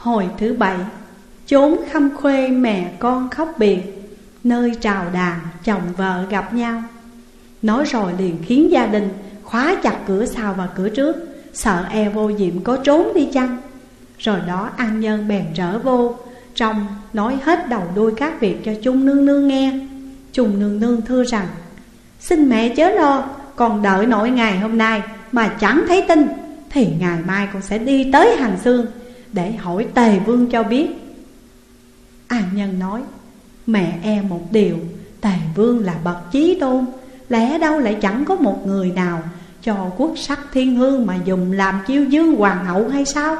Hồi thứ bảy, Chốn khăm khuê mẹ con khóc biệt, Nơi trào đàn chồng vợ gặp nhau. Nói rồi liền khiến gia đình khóa chặt cửa sau và cửa trước, Sợ e vô diệm có trốn đi chăng? Rồi đó an nhân bèn rỡ vô, Trong nói hết đầu đuôi các việc cho chung nương nương nghe. Chung nương nương thưa rằng, Xin mẹ chớ lo, Còn đợi nỗi ngày hôm nay Mà chẳng thấy tin, Thì ngày mai con sẽ đi tới hàng xương để hỏi tề vương cho biết. An nhân nói, Mẹ e một điều, Tề vương là bậc chí tôn, Lẽ đâu lại chẳng có một người nào Cho quốc sắc thiên hương mà dùng làm chiêu dương hoàng hậu hay sao?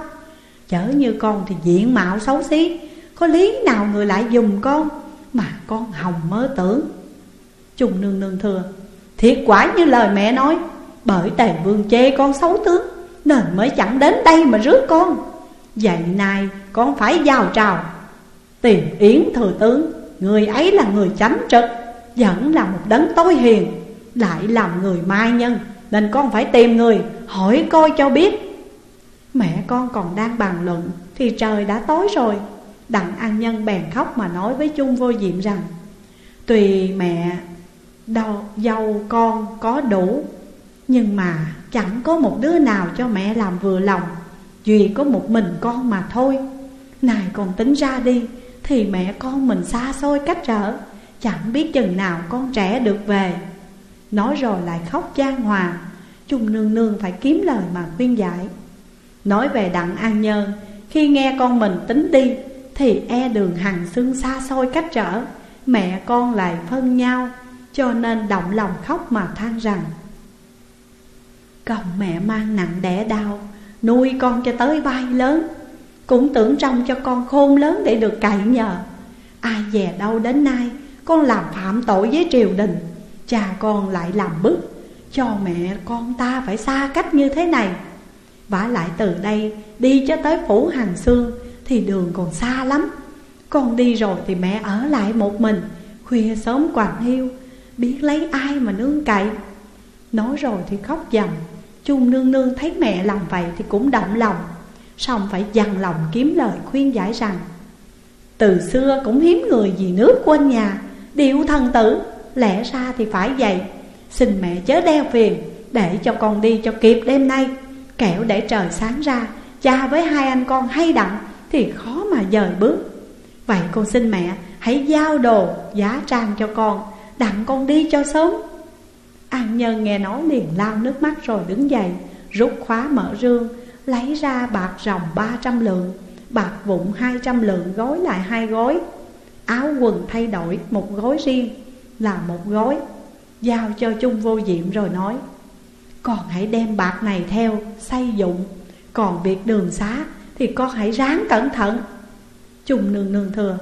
Chở như con thì diện mạo xấu xí, Có lý nào người lại dùng con Mà con hồng mơ tưởng? Trung nương nương thưa, Thiệt quả như lời mẹ nói, Bởi tề vương chê con xấu tướng, Nên mới chẳng đến đây mà rước con. Vậy nay con phải giao trào. Tìm Yến thừa tướng Người ấy là người chánh trực Vẫn là một đấng tối hiền Lại làm người mai nhân Nên con phải tìm người hỏi coi cho biết. Mẹ con còn đang bàn luận Thì trời đã tối rồi. Đặng an nhân bèn khóc mà nói với chung vô diệm rằng Tùy mẹ đau, dâu con có đủ Nhưng mà chẳng có một đứa nào cho mẹ làm vừa lòng. Duy có một mình con mà thôi. Này còn tính ra đi, Thì mẹ con mình xa xôi cách trở. Chẳng biết chừng nào con trẻ được về. Nói rồi lại khóc trang hòa. Chung nương nương phải kiếm lời mà khuyên giải. Nói về đặng an nhân Khi nghe con mình tính đi, Thì e đường hằng xương xa xôi cách trở. Mẹ con lại phân nhau, Cho nên động lòng khóc mà than rằng Còn mẹ mang nặng đẻ đau Nuôi con cho tới bay lớn, Cũng tưởng trong cho con khôn lớn để được cậy nhờ. Ai dè đâu đến nay, Con làm phạm tội với triều đình, Cha con lại làm bức, Cho mẹ con ta phải xa cách như thế này. Vả lại từ đây đi cho tới phủ hàng xương Thì đường còn xa lắm. Con đi rồi thì mẹ ở lại một mình, Khuya sớm quạnh hiu, Biết lấy ai mà nương cậy. Nói rồi thì khóc dầm Chung nương nương thấy mẹ làm vậy thì cũng động lòng, Xong phải dằn lòng kiếm lời khuyên giải rằng, Từ xưa cũng hiếm người vì nước quên nhà Điệu thần tử, Lẽ ra thì phải vậy. Xin mẹ chớ đeo phiền, Để cho con đi cho kịp đêm nay. Kẻo để trời sáng ra, Cha với hai anh con hay đặng Thì khó mà dời bước. Vậy con xin mẹ hãy giao đồ, giá trang cho con, Đặng con đi cho sớm. An nhân nghe nói liền lao nước mắt rồi đứng dậy, Rút khóa mở rương, Lấy ra bạc rồng ba trăm lượng, Bạc vụn hai trăm lượng gói lại hai gói. Áo quần thay đổi một gói riêng, Là một gói, Giao cho chung vô diệm rồi nói, còn hãy đem bạc này theo, xây dụng Còn việc đường xá thì con hãy ráng cẩn thận. Chung nương nương thừa,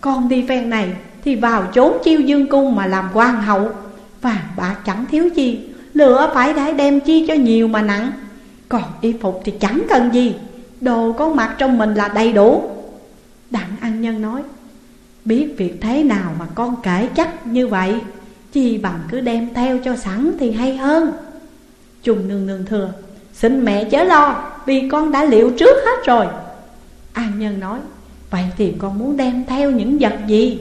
Con đi phen này thì vào chốn chiêu dương cung mà làm quan hậu. Vàng bạc chẳng thiếu gì Lựa phải đã đem chi cho nhiều mà nặng. Còn y phục thì chẳng cần gì. Đồ con mặc trong mình là đầy đủ. Đặng ăn nhân nói, Biết việc thế nào mà con kể chắc như vậy? Chi bằng cứ đem theo cho sẵn thì hay hơn. Trung nương nương thưa Xin mẹ chớ lo, Vì con đã liệu trước hết rồi. An nhân nói, Vậy thì con muốn đem theo những vật gì?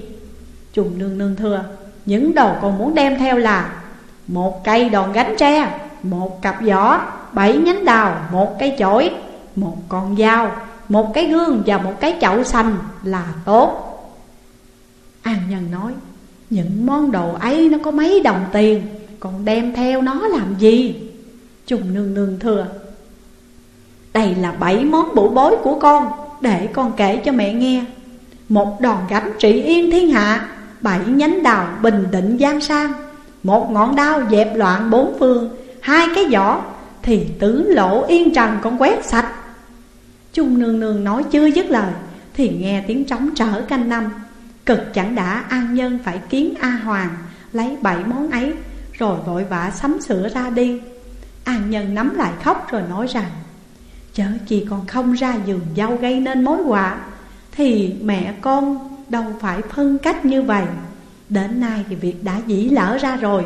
Trùng nương nương thưa những đồ con muốn đem theo là Một cây đòn gánh tre, Một cặp giỏ, Bảy nhánh đào, Một cây chổi, Một con dao, Một cái gương và một cái chậu xanh là tốt. An nhân nói, Những món đồ ấy nó có mấy đồng tiền, Còn đem theo nó làm gì? Trùng nương nương thưa, Đây là bảy món bổ bối của con, Để con kể cho mẹ nghe. Một đòn gánh trị yên thiên hạ Bảy nhánh đào bình định giang sang. Một ngọn đao dẹp loạn bốn phương, Hai cái giỏ thì tứ lỗ yên trần con quét sạch. Trung nương nương nói chưa dứt lời, Thì nghe tiếng trống trở canh năm. Cực chẳng đã, an nhân phải kiến A Hoàng, Lấy bảy món ấy, Rồi vội vã sắm sửa ra đi. An nhân nắm lại khóc rồi nói rằng, Chớ chỉ còn không ra giường dâu gây nên mối họa, Thì mẹ con đâu phải phân cách như vậy. Đến nay thì việc đã dĩ lỡ ra rồi.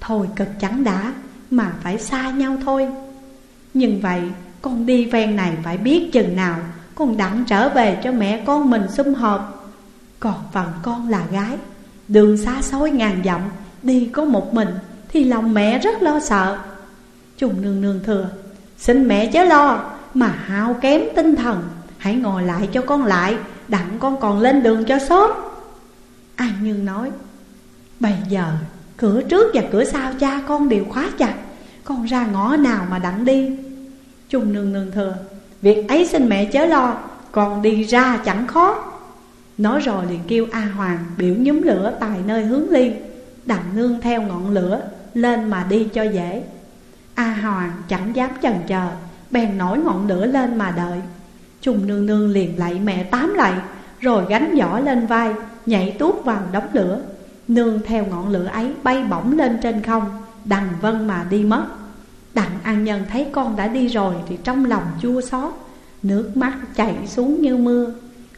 Thôi cực chẳng đã, mà phải xa nhau thôi. Nhưng vậy, con đi ven này phải biết chừng nào Con đặng trở về cho mẹ con mình sum họp. Còn phần con là gái, Đường xa xôi ngàn dặm, Đi có một mình Thì lòng mẹ rất lo sợ. Trùng nương nương thừa, Xin mẹ chớ lo, Mà hao kém tinh thần, Hãy ngồi lại cho con lại Đặng con còn lên đường cho sớm. An Nhân nói, Bây giờ cửa trước và cửa sau cha con đều khóa chặt Con ra ngõ nào mà đặng đi? Trung nương nương thừa Việc ấy xin mẹ chớ lo, Còn đi ra chẳng khó. Nói rồi liền kêu A Hoàng biểu nhúm lửa tại nơi hướng ly. Đặng nương theo ngọn lửa Lên mà đi cho dễ. A Hoàng chẳng dám chần chờ, Bèn nổi ngọn lửa lên mà đợi. Trung nương nương liền lạy mẹ tám lạy, Rồi gánh giỏ lên vai, Nhảy tuốt vào đống lửa. Nương theo ngọn lửa ấy bay bổng lên trên không, Đằng vân mà đi mất. Đặng an nhân thấy con đã đi rồi Thì trong lòng chua xót, Nước mắt chảy xuống như mưa.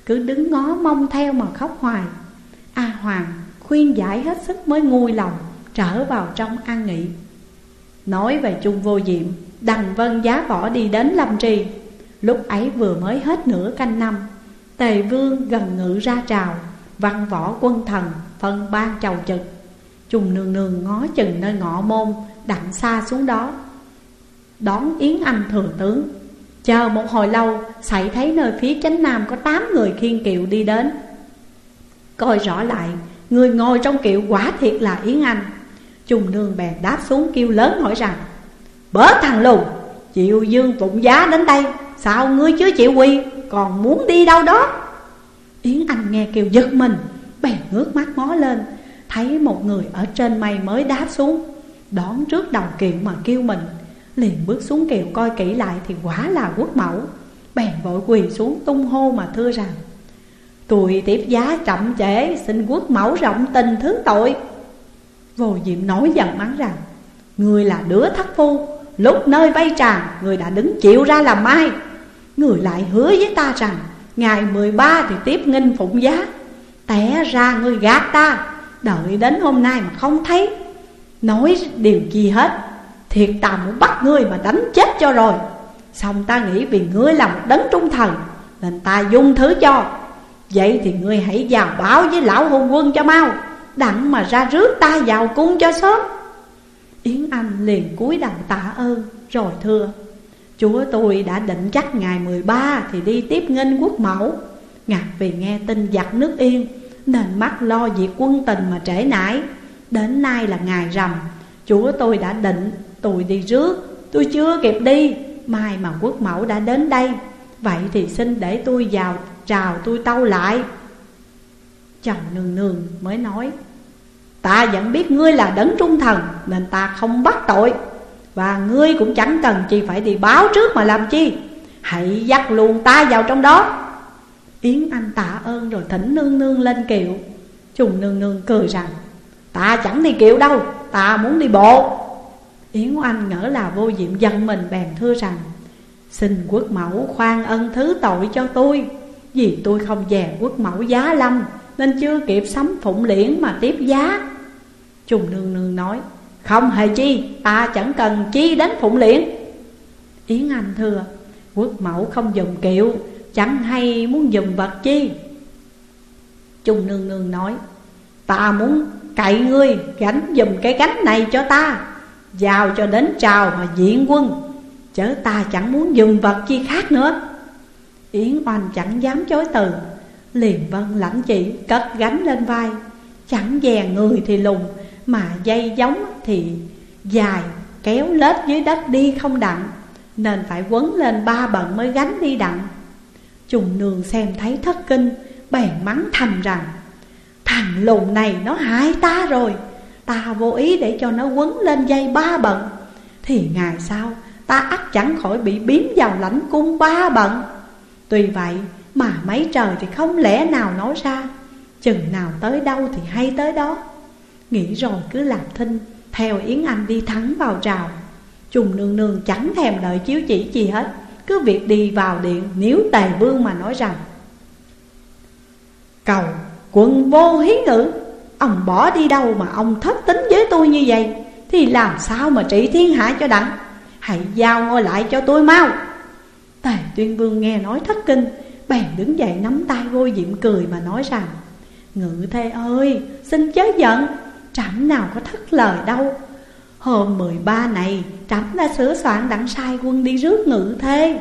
Cứ đứng ngó mong theo mà khóc hoài. A Hoàng khuyên giải hết sức mới nguôi lòng, Trở vào trong an nghỉ. Nói về chung vô diệm, Đằng vân giá võ đi đến lâm trì. Lúc ấy vừa mới hết nửa canh năm, Tề vương gần ngự ra trào, Văn võ quân thần, phân ban chầu trực. Trùng nương nương ngó chừng nơi ngọ môn, Đặng xa xuống đó. Đón Yến Anh thừa tướng, Chờ một hồi lâu Xảy thấy nơi phía chánh nam có tám người khiên kiệu đi đến. Coi rõ lại, Người ngồi trong kiệu quả thiệt là Yến Anh. Trùng nương bèn đáp xuống kêu lớn hỏi rằng, Bớ thằng lùn Chịu dương phụng giá đến đây. Sao ngươi chưa chịu quy Còn muốn đi đâu đó? Yến Anh nghe kêu giật mình, Bèn ngước mắt ngó lên, Thấy một người ở trên mây mới đáp xuống, Đón trước đầu kiệu mà kêu mình. Liền bước xuống kiệu coi kỹ lại Thì quả là quốc mẫu, Bèn vội quỳ xuống tung hô mà thưa rằng, Tùy tiếp giá chậm trễ, Xin quốc mẫu rộng tình thứ tội. Vô diệm nói giận mắng rằng Người là đứa thất phu Lúc nơi vây tràn Người đã đứng chịu ra làm mai Người lại hứa với ta rằng, Ngày 13 thì tiếp nghinh phụng giá. Té ra người gạt ta, Đợi đến hôm nay mà không thấy. Nói điều gì hết, Thiệt ta muốn bắt ngươi mà đánh chết cho rồi. Xong ta nghĩ vì ngươi là một đấng trung thần, Nên ta dung thứ cho. Vậy thì ngươi hãy vào báo với lão hôn quân cho mau, Đặng mà ra rước ta vào cung cho sớm. Yến Anh liền cúi đầu tạ rồi thưa, Chúa tôi đã định chắc ngày 13 Thì đi tiếp nghênh quốc mẫu. Ngạc vì nghe tin giặc nước yên, Nên mắt lo việc quân tình mà trễ nải. Đến nay là ngày rằm, Chúa tôi đã định tôi đi rước, Tôi chưa kịp đi, Mai mà quốc mẫu đã đến đây. Vậy thì xin để tôi vào chào tôi tâu lại. Chồng nương nương mới nói, Ta vẫn biết ngươi là đấng trung thần, Nên ta không bắt tội. Và ngươi cũng chẳng cần chi phải đi báo trước mà làm chi. Hãy dắt luôn ta vào trong đó. Yến Anh tạ ơn rồi thỉnh nương nương lên kiệu. Trùng nương nương cười rằng, Ta chẳng đi kiệu đâu, Ta muốn đi bộ. Yến Anh ngỡ là vô diệm dân mình bèn thưa rằng, Xin quốc mẫu khoan ân thứ tội cho tôi. Vì tôi không dè quốc mẫu giá lâm, Nên chưa kịp sắm phụng liễn mà tiếp giá. Trùng nương nương nói không hề chi, Ta chẳng cần chi đến phụng liễn Yến Anh thưa, Quốc mẫu không dùng kiệu, Chẳng hay muốn dùng vật chi. Trung nương nương nói, Ta muốn cậy ngươi gánh dùm cái gánh này cho ta, Giao cho đến trào mà diện quân, Chớ ta chẳng muốn dùng vật chi khác nữa. Yến oanh chẳng dám chối từ, Liền vân lãnh chỉ cất gánh lên vai, Chẳng dè người thì lùng mà dây giống thì dài, Kéo lết dưới đất đi không đặng, Nên phải quấn lên ba bận mới gánh đi đặng. Trùng nương xem thấy thất kinh, Bèn mắng thầm rằng, Thằng lùn này nó hại ta rồi, Ta vô ý để cho nó quấn lên dây ba bận, Thì ngày sau ta ắt chẳng khỏi bị biếm vào lãnh cung ba bận. Tuy vậy mà mấy trời thì không lẽ nào nói ra, Chừng nào tới đâu thì hay tới đó. Nghĩ rồi cứ làm thinh, Theo Yến Anh đi thắng vào trào. Trùng nương nương chẳng thèm đợi chiếu chỉ gì hết, cứ việc đi vào điện Nếu tề vương mà nói rằng, Cầu quân vô hí ngữ, Ông bỏ đi đâu mà ông thất tính với tôi như vậy? Thì làm sao mà trị thiên hạ cho đặng? Hãy giao ngôi lại cho tôi mau. Tề tuyên vương nghe nói thất kinh, Bèn đứng dậy nắm tay vô diệm cười mà nói rằng, Ngự thê ơi, xin chớ giận Trẫm nào có thất lời đâu. Hôm 13 này Trẫm đã sửa soạn đặng sai quân đi rước ngự thê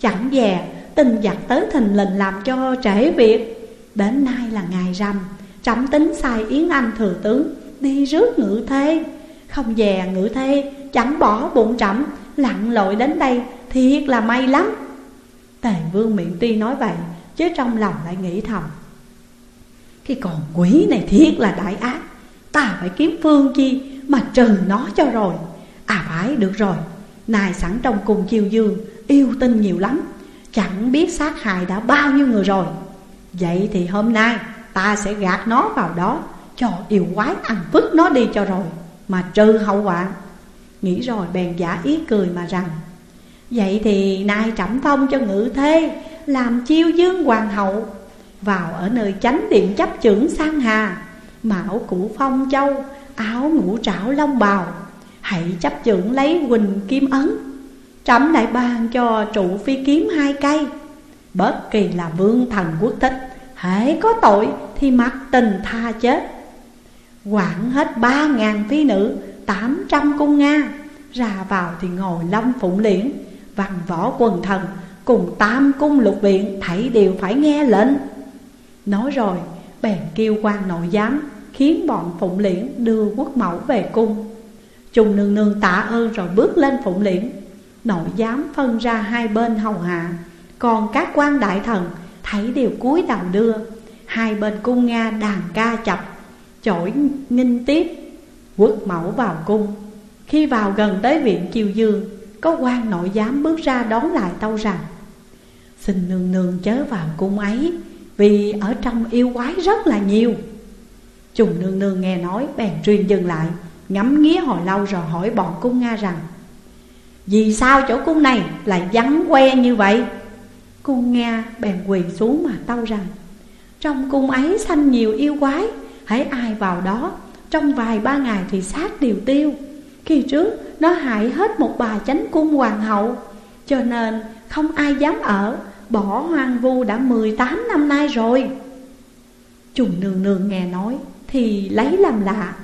Chẳng dè tình giặc tới thình lình làm cho trễ việc. Đến nay là ngày rằm Trẫm tính sai Yến Anh thừa tướng Đi rước ngự thê Không dè ngự thê chẳng bỏ bụng trẫm Lặn lội đến đây, Thiệt là may lắm. Tề vương miệng tuy nói vậy, Chứ trong lòng lại nghĩ thầm. Cái con quỷ này thiệt là đại ác. Ta phải kiếm phương chi Mà trừ nó cho rồi. À phải, được rồi. Nài sẵn trong cùng chiều dương, Yêu tinh nhiều lắm. Chẳng biết sát hại đã bao nhiêu người rồi. Vậy thì hôm nay Ta sẽ gạt nó vào đó, Cho yêu quái ăn vứt nó đi cho rồi, Mà trừ hậu quả. Nghĩ rồi bèn giả ý cười mà rằng, Vậy thì nay trẫm phong cho ngự thê Làm chiêu dương hoàng hậu, Vào ở nơi chánh điện chấp trưởng sang hà. Mão củ phong châu, Áo ngũ trảo long bào. Hãy chấp trưởng lấy quỳnh kim ấn, Trẫm lại ban cho trụ phi kiếm hai cây. Bất kỳ là vương thần quốc thích Hễ có tội thì mặc tình tha chết. Quản hết ba ngàn phi nữ, Tám trăm cung Nga, Ra vào thì ngồi long phụng liễn. Văn võ quần thần Cùng tam cung lục viện Thảy đều phải nghe lệnh. Nói rồi, bèn kêu quan nội giám Khiến bọn phụng liễn đưa quốc mẫu về cung. Trùng nương nương tạ ơn rồi bước lên phụng liễn. Nội giám phân ra hai bên hầu hạ. Còn các quan đại thần thấy đều cúi đầu đưa. Hai bên cung Nga đàn ca chập, Chổi nghinh tiếp Quốc mẫu vào cung. Khi vào gần tới viện Kiều Dương, Có quan nội giám bước ra đón lại tâu rằng, Xin nương nương chớ vào cung ấy, Vì ở trong yêu quái rất là nhiều. Trùng nương nương nghe nói, bèn truyền dừng lại, Ngắm nghía hồi lâu rồi hỏi bọn cung Nga rằng, Vì sao chỗ cung này lại vắng que như vậy? Cung Nga bèn quỳ xuống mà tâu rằng, Trong cung ấy sanh nhiều yêu quái Hãy ai vào đó, Trong vài ba ngày thì sát điều tiêu. Khi trước, nó hại hết một bà chánh cung hoàng hậu. Cho nên, không ai dám ở, Bỏ hoang vu đã 18 năm nay rồi. Trùng nương nương nghe nói thì lấy làm lạ.